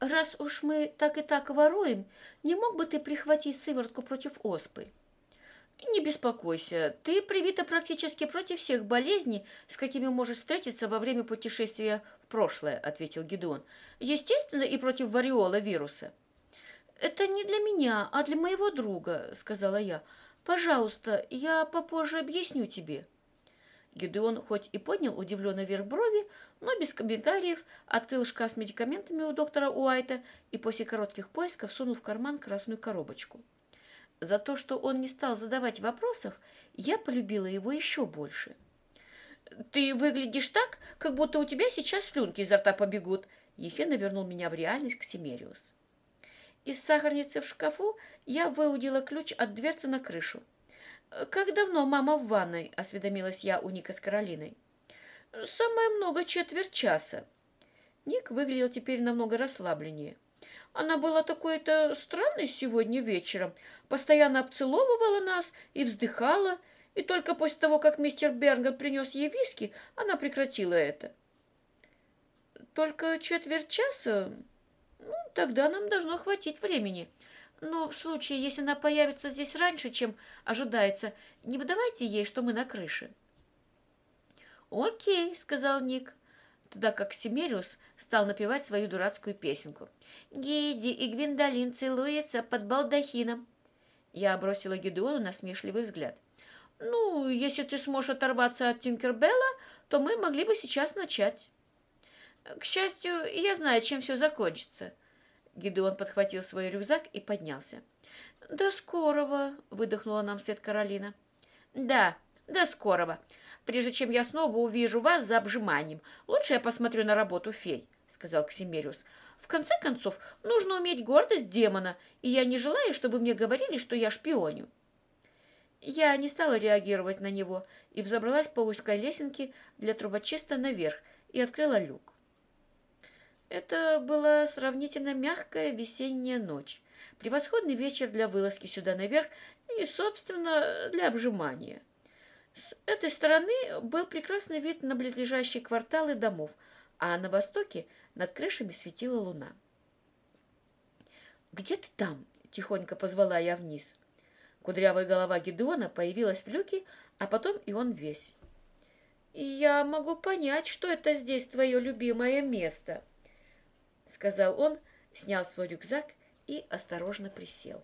раз уж мы так и так воруем, не мог бы ты прихватить сыворотку против оспы? Не беспокойся, ты привита практически против всех болезней, с какими можешь встретиться во время путешествия в прошлое, ответил Гедеон. Естественно, и против вариола вируса. Это не для меня, а для моего друга, сказала я. Пожалуйста, я попозже объясню тебе. Гедеон хоть и поднял удивленно вверх брови, но без комментариев открыл шкаф с медикаментами у доктора Уайта и после коротких поисков сунул в карман красную коробочку. За то, что он не стал задавать вопросов, я полюбила его еще больше. «Ты выглядишь так, как будто у тебя сейчас слюнки изо рта побегут», Ефена вернул меня в реальность к Семериус. Из сахарницы в шкафу я выудила ключ от дверцы на крышу. «Как давно мама в ванной?» – осведомилась я у Ника с Каролиной. «Самое много четверть часа». Ник выглядел теперь намного расслабленнее. Она была такой-то странной сегодня вечером, постоянно обцеловывала нас и вздыхала, и только после того, как мистер Бернгер принес ей виски, она прекратила это. «Только четверть часа? Ну, тогда нам должно хватить времени». Но в случае, если она появится здесь раньше, чем ожидается, не выдавайте ей, что мы на крыше. «Окей», — сказал Ник, тогда как Семериус стал напевать свою дурацкую песенку. «Гиди и Гвиндолин целуются под балдахином». Я бросила Гедеону насмешливый взгляд. «Ну, если ты сможешь оторваться от Тинкербелла, то мы могли бы сейчас начать». «К счастью, я знаю, чем все закончится», Гидеон подхватил свой рюкзак и поднялся. «До скорого!» — выдохнула нам вслед Каролина. «Да, до скорого. Прежде чем я снова увижу вас за обжиманием, лучше я посмотрю на работу фей», — сказал Ксимериус. «В конце концов, нужно уметь гордость демона, и я не желаю, чтобы мне говорили, что я шпионю». Я не стала реагировать на него и взобралась по узкой лесенке для трубочиста наверх и открыла люк. Это была сравнительно мягкая весенняя ночь, превосходный вечер для вылазки сюда наверх и, собственно, для обжимания. С этой стороны был прекрасный вид на близлежащие кварталы домов, а на востоке над крышами светила луна. «Где ты там?» — тихонько позвала я вниз. Кудрявая голова Гедеона появилась в люке, а потом и он весь. «Я могу понять, что это здесь твое любимое место», — сказал он, снял свой рюкзак и осторожно присел.